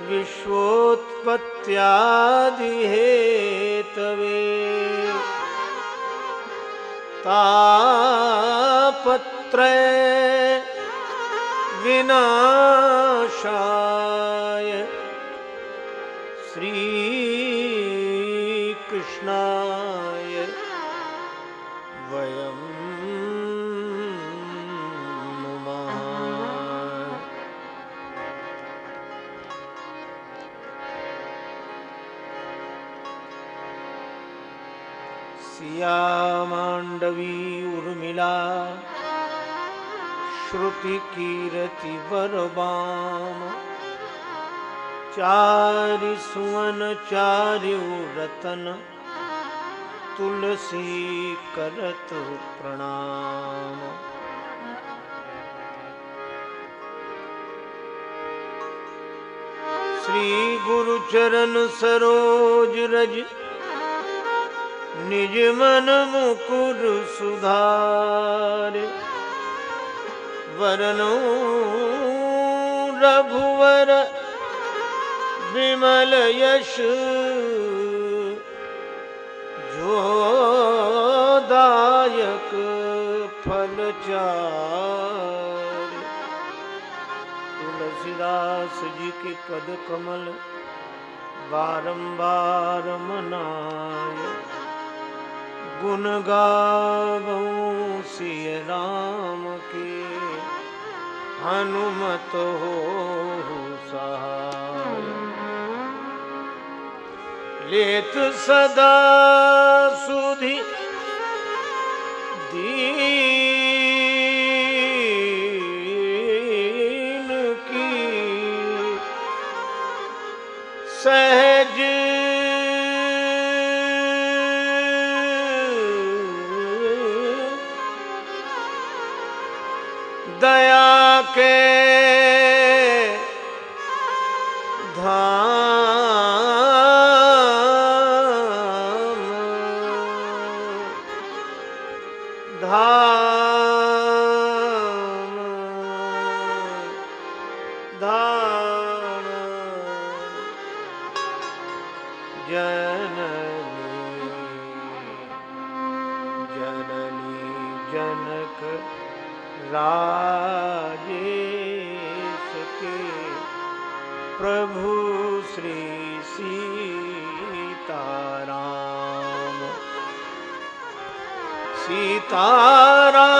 विश्वोत्पत्त्यादिहेतवे। तापत्रय विनाशाय। माण्डवी उर्मिला श्रुतिकीरतिवरवाम चारि सुवन चार्यु रतन तुलसी करत प्रणाम। श्री गुरु चरण सरोज रज निज मन मुकुर सुधार। वरनो रघुवर विमल यश। जो जी के पद कमल बारंबार मनाय गुण गावों सिय राम के। हनुमत हो सहाय। लेत सदा सुधि। दीन जनक राजेश के प्रभु श्री सीताराम। सीताराम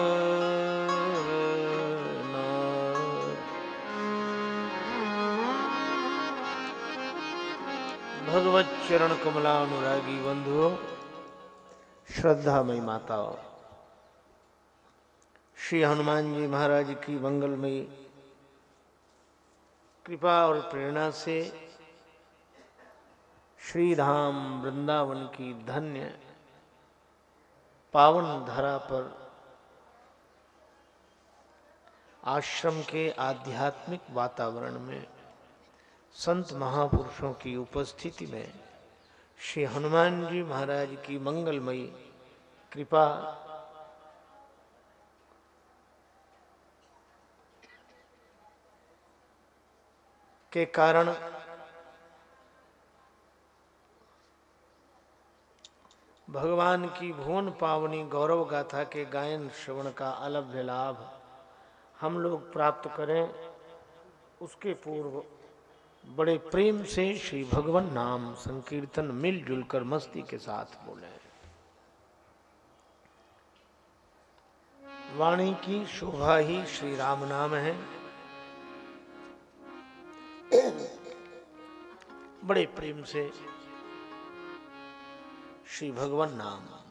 भगवत चरण कमलानुरागी बंधुओं श्रद्धामयी माताओं, श्री हनुमान जी महाराज की मंगलमयी कृपा और प्रेरणा से श्री धाम वृंदावन की धन्य पावन धरा पर आश्रम के आध्यात्मिक वातावरण में संत महापुरुषों की उपस्थिति में श्री हनुमान जी महाराज की मंगलमयी कृपा के कारण भगवान की भुवन पावनी गौरव गाथा के गायन श्रवण का अलभ्य लाभ हम लोग प्राप्त करें, उसके पूर्व बड़े प्रेम से श्री भगवान नाम संकीर्तन मिलजुल कर मस्ती के साथ बोले। वाणी की शोभा ही श्री राम नाम है। बड़े प्रेम से श्री भगवान नाम।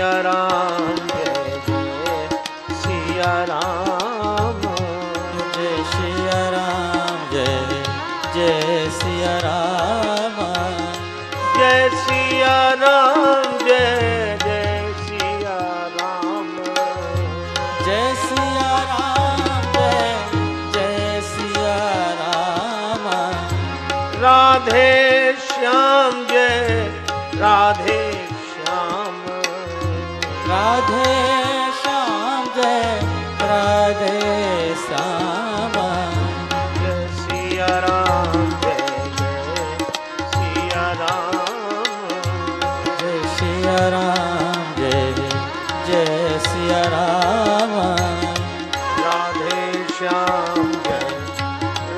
Narayan.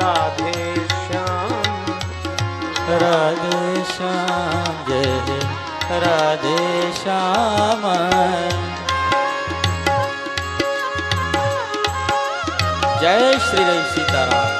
राधे श्याम। जय राधे श्याम। जय श्री सीताराम।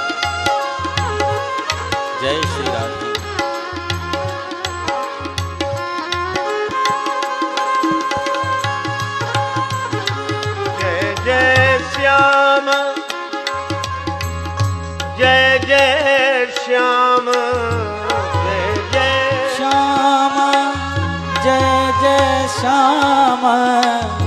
श्याम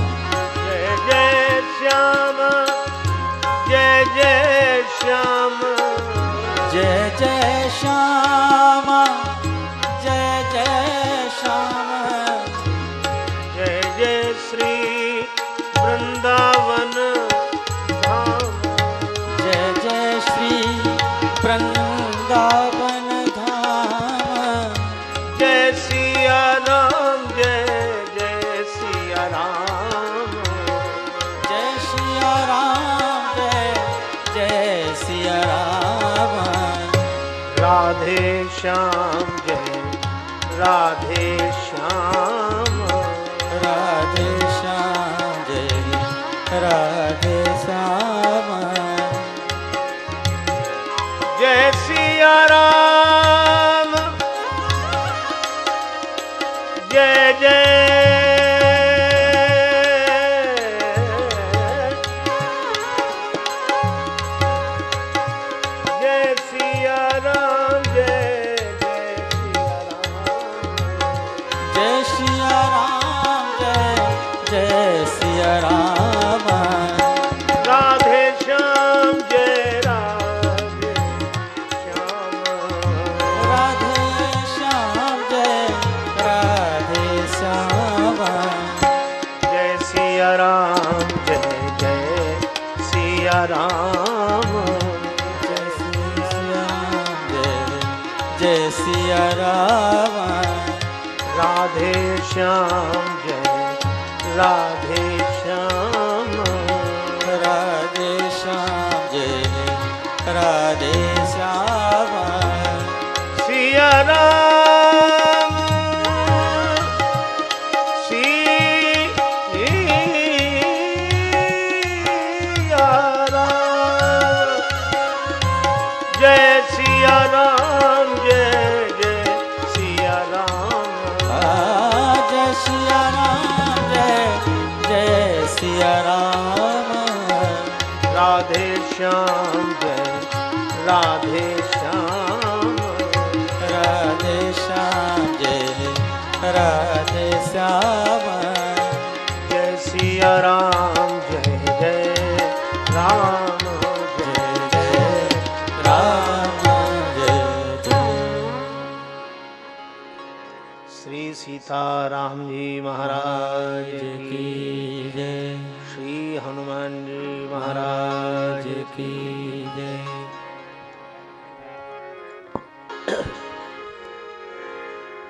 सीताराम जी महाराज की जय। श्री हनुमान जी महाराज राज की जय।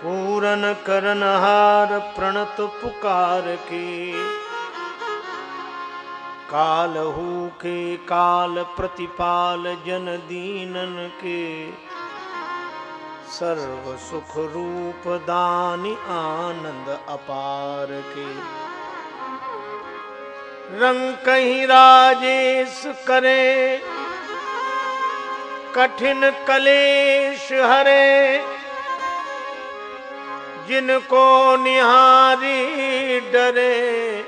पूरन करनहार प्रणत पुकार के कालहू के काल प्रतिपाल जन दीनन के सर्व सुख रूप दानि आनंद अपार के। रंग कहीं राजेश करे, कठिन कलेश हरे। जिनको निहारी डरे,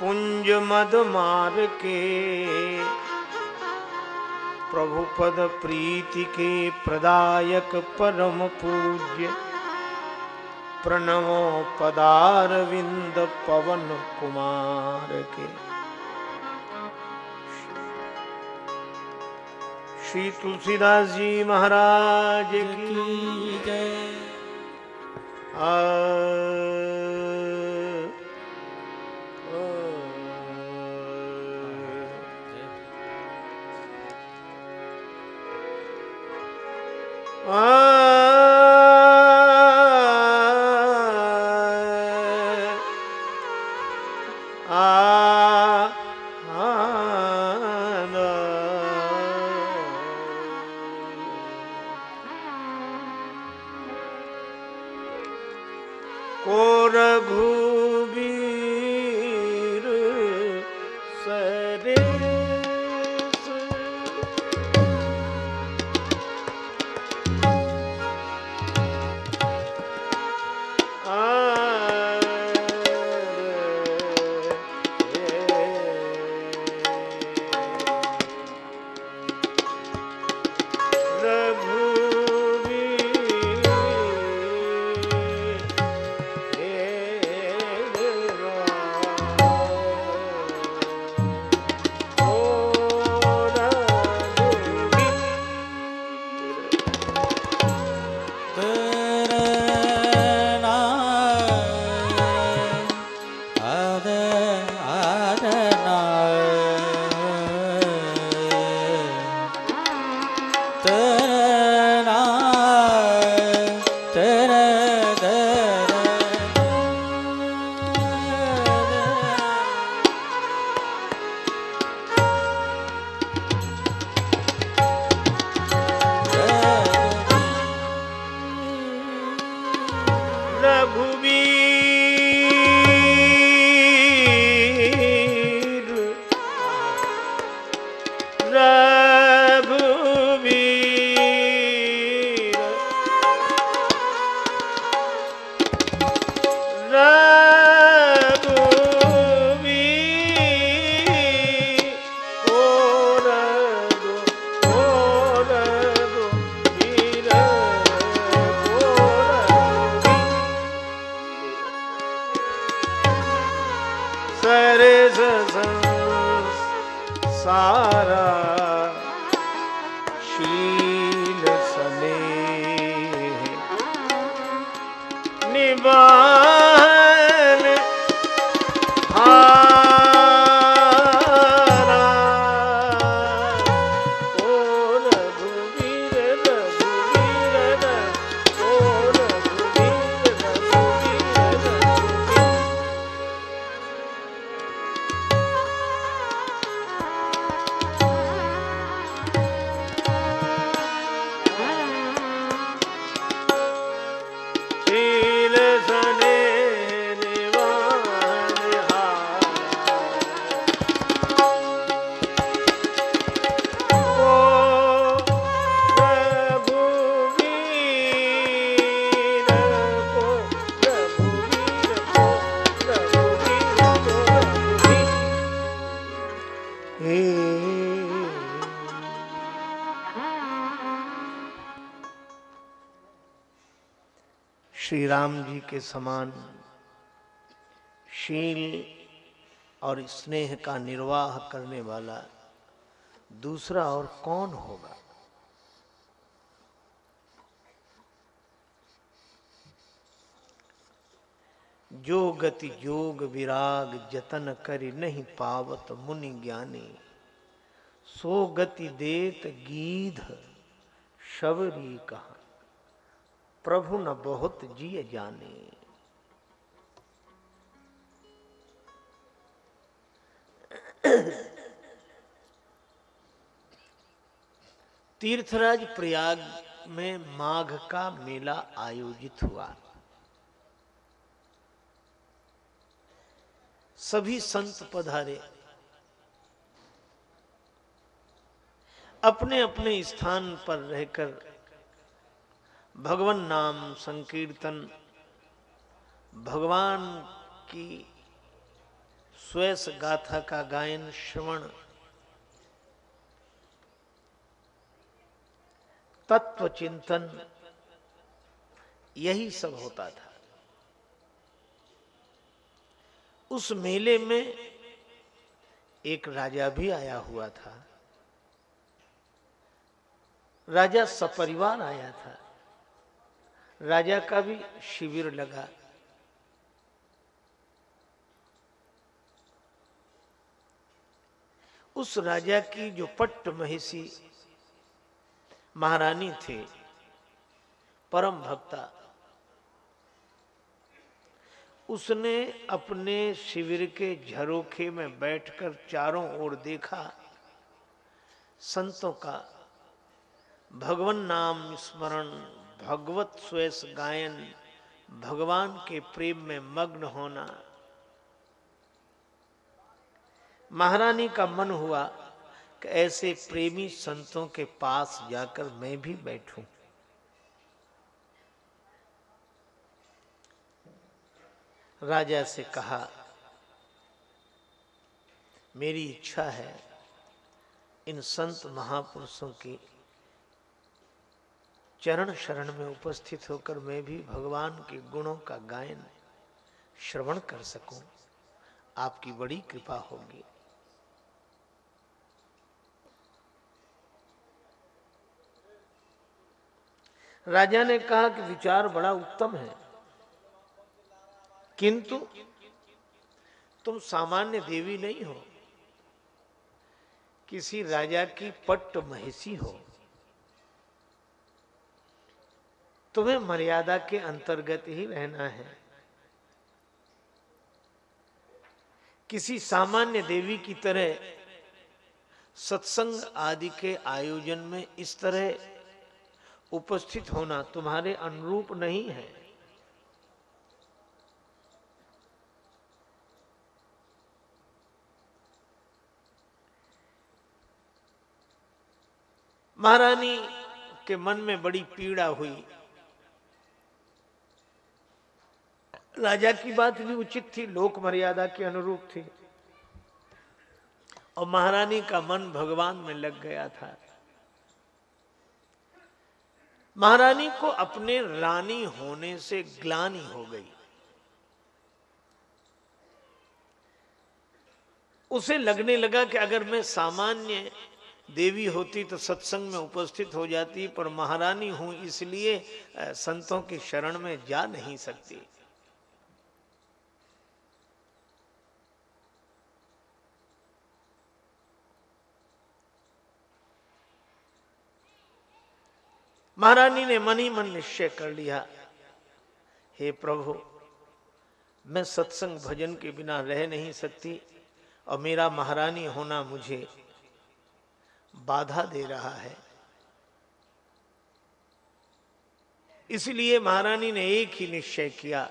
पुंज मद मार के। प्रभु पद प्रीति के प्रदायक परम पूज्य। प्रणवो पदार विंद पवन कुमार के। श्री तुलसीदास जी महाराज की की जय মা বা राम जी के समान शील और स्नेह का निर्वाह करने वाला दूसरा और कौन होगा? जो गति योग विराग जतन करि नहीं पावत मुनि ज्ञानी, सो गति देत गीध शबरी कहा। प्रभु न बहुत जिय जाने। तीर्थराज प्रयाग में माघ का मेला आयोजित हुआ। सभी संत पधारे। अपने अपने स्थान पर रहकर भगवान नाम संकीर्तन, भगवान की स्वेस गाथा का गायन, श्रवण, तत्व चिंतन, यही सब होता था। उस मेले में एक राजा भी आया हुआ था। राजा सपरिवार आया था। राजा का भी शिविर लगा। उस राजा की जो पट्ट महिषी महारानी थे, परम भक्ता, उसने अपने शिविर के झरोखे में बैठकर चारों ओर देखा। संतों का, भगवान नाम स्मरण भगवत स्वेस गायन भगवान के प्रेम में मग्न होना। महारानी का मन हुआ कि ऐसे प्रेमी संतों के पास जाकर मैं भी बैठूं। राजा से कहा, मेरी इच्छा है इन संत महापुरुषों की चरण शरण में उपस्थित होकर मैं भी भगवान के गुणों का गायन, श्रवण कर सकूँ। आपकी बड़ी कृपा होगी। राजा ने कहा कि विचार बड़ा उत्तम है। किंतु तुम सामान्य देवी नहीं हो। किसी राजा की पट्ट महिषी हो। तुम्हें मर्यादा के अंतर्गत ही रहना है। किसी सामान्य देवी की तरह सत्संग आदि के आयोजन में इस तरह उपस्थित होना तुम्हारे अनुरूप नहीं है। महारानी के मन में बड़ी पीड़ा हुई। राजा की बात भी उचित थी, लोक मर्यादा के अनुरूप थी। और महारानी का मन भगवान में लग गया था। महारानी को अपने रानी होने से ग्लानी हो गई। उसे लगने लगा कि अगर मैं सामान्य देवी होती तो सत्संग में उपस्थित हो जाती, पर महारानी हूँ इसलिए संतों की शरण में जा नहीं सकती। महारानी ने मन ही मन निश्चय कर लिया। हे प्रभु, मैं सत्संग भजन के बिना रह नहीं सकती और मेरा महारानी होना मुझे बाधा दे रहा है। इसलिए महारानी ने एक ही निश्चय किया।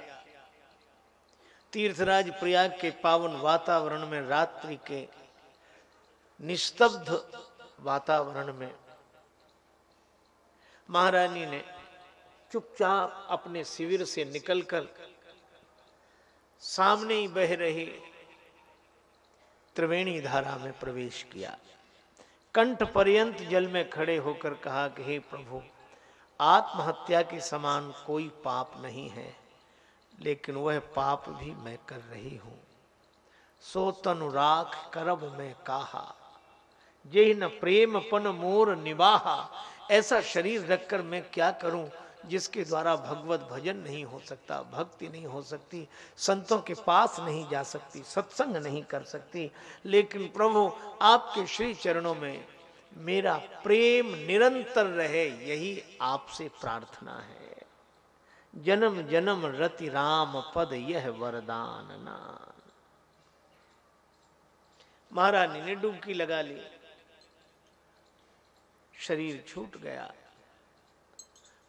तीर्थराज प्रयाग के पावन वातावरण में रात्रि के निस्तब्ध वातावरण में महारानी ने चुपचाप अपने शिविर से निकलकर सामने ही बह रही त्रिवेणी धारा में प्रवेश किया। कंठ पर्यंत जल में खड़े होकर कहा कि, हे प्रभु, आत्महत्या के समान कोई पाप नहीं है, लेकिन वह पाप भी मैं कर रही हूँ। सो तनु राख करब में कहा जे न प्रेम पन मोर निवाहा ऐसा शरीर रखकर मैं क्या करूँ जिसके द्वारा भगवत भजन नहीं हो सकता, भक्ति नहीं हो सकती, संतों के पास नहीं जा सकती, सत्संग नहीं कर सकती। लेकिन प्रभु, आपके श्री चरणों में मेरा प्रेम निरंतर रहे, यही आपसे प्रार्थना है। जन्म जन्म रति राम पद यह वरदान नान महारानी ने डुबकी लगा ली। शरीर छूट गया।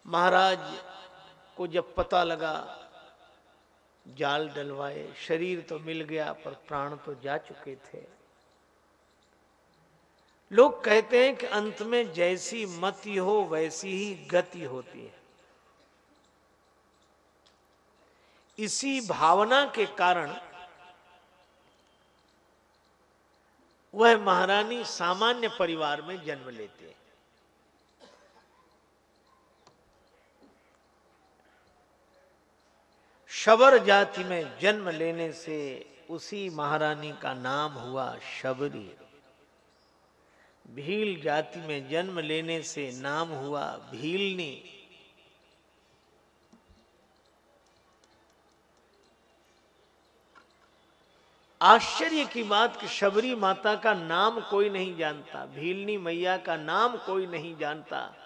महाराज को जब पता लगा, जाल डलवाए, शरीर तो मिल गया, पर प्राण तो जा चुके थे। लोग कहते हैं कि अंत में जैसी मति हो, वैसी ही गति होती है। इसी भावना के कारण वह महारानी सामान्य परिवार में जन्म लेते हैं। शबर जाति में जन्म लेने से उसी महारानी का नाम हुआ शबरी। भील जाति में जन्म लेने से नाम हुआ भीलनी। आश्चर्य की बात कि शबरी माता का नाम कोई नहीं जानता, भीलनी मैया का नाम कोई नहीं जानता।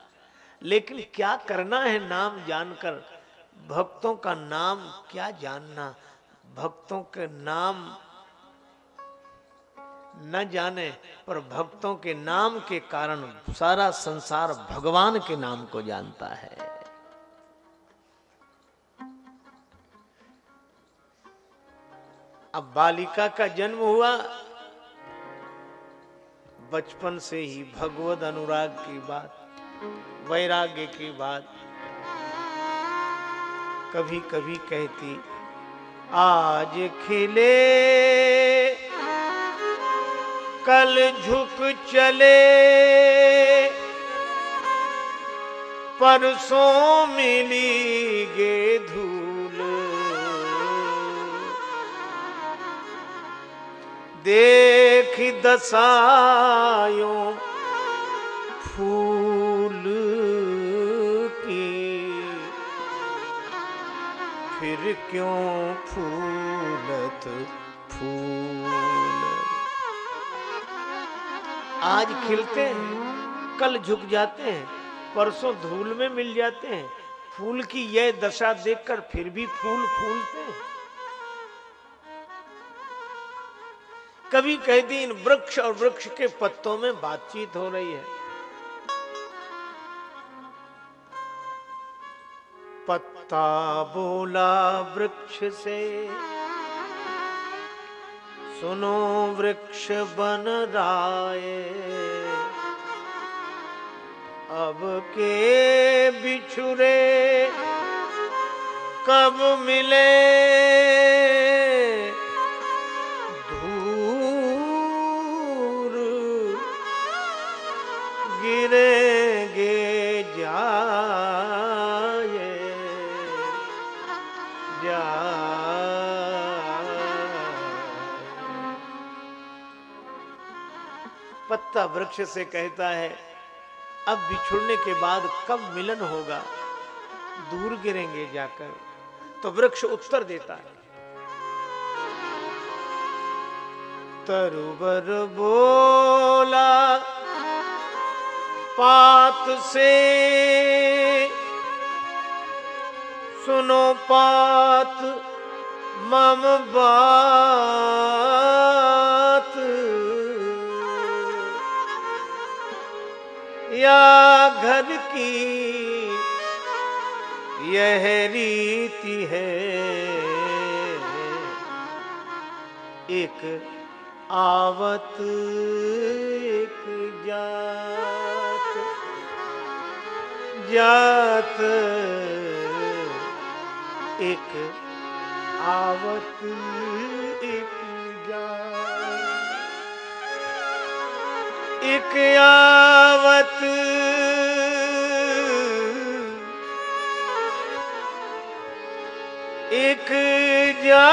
लेकिन क्या करना है नाम जानकर? भक्तों का नाम क्या जानना? भक्तों के नाम न जाने, पर भक्तों के नाम के कारण सारा संसार भगवान के नाम को जानता है। अब बालिका का जन्म हुआ। बचपन से ही भगवत अनुराग की बात, वैराग्य की बात कभी कभी कहती आज खिले कल झुक चले परसों मिली गे धूल। देख दसायों फिर क्यों फूलत फूल? आज खिलते हैं, कल झुक जाते हैं, परसों धूल में मिल जाते हैं। फूल की यह दशा देखकर फिर भी फूल फूलते हैं। कभी कहती इन वृक्ष और वृक्ष के पत्तों में बातचीत हो रही है। पत्ता बोला वृक्ष से। सुनो वृक्ष बन राय। अब के बिछुरे कब मिले? दूर गिरेंगे पत्ता वृक्ष से कहता है, अब बिछुड़ने के बाद कब मिलन होगा? दूर गिरेंगे जाकर। तो वृक्ष उत्तर देता है, तरुबर बोला, पात से सुनो पात, मम बात। या घर की यह रीति है। एक आवत एक जात जात एक आवत। ਲੋਕ ਆਵਤ। ਇੱਕ ਜਾ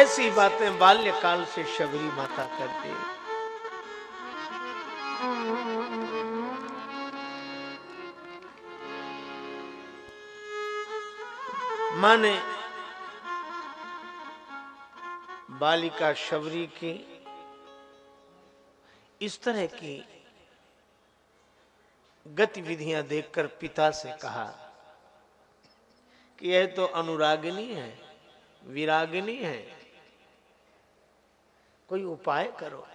ऐसी बातें बाल्यकाल से शबरी माता करती माँ ने बालिका शबरी की इस तरह की गतिविधियाँ देखकर पिता से कहा कि यह तो अनुरागिनी है, विरागिनी है। कोई उपाय करो।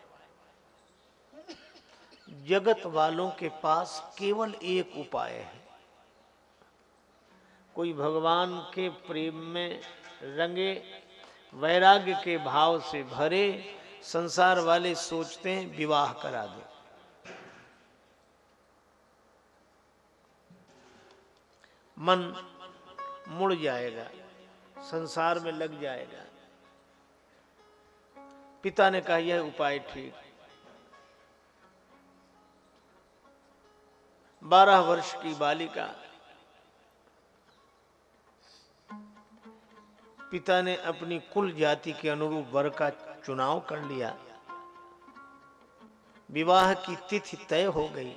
जगत वालों के पास केवल एक उपाय है। कोई भगवान के प्रेम में रंगे, वैराग्य के भाव से भरे, संसार वाले सोचते हैं, विवाह करा दो। मन मुड़ जाएगा, संसार में लग जाएगा। पिता ने कहा, यह उपाय ठीक। बारह वर्ष की बालिका, पिता ने अपनी कुल जाति के अनुरूप वर का चुनाव कर लिया। विवाह की तिथि तय हो गई।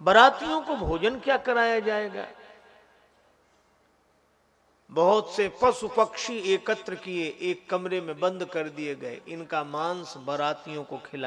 बरातियों को भोजन क्या कराया जाएगा? बहुत से पशु पक्षी एकत्र किए, एक कमरे में बंद कर दिए गए। इनका मांस बरातियों को खिलाया।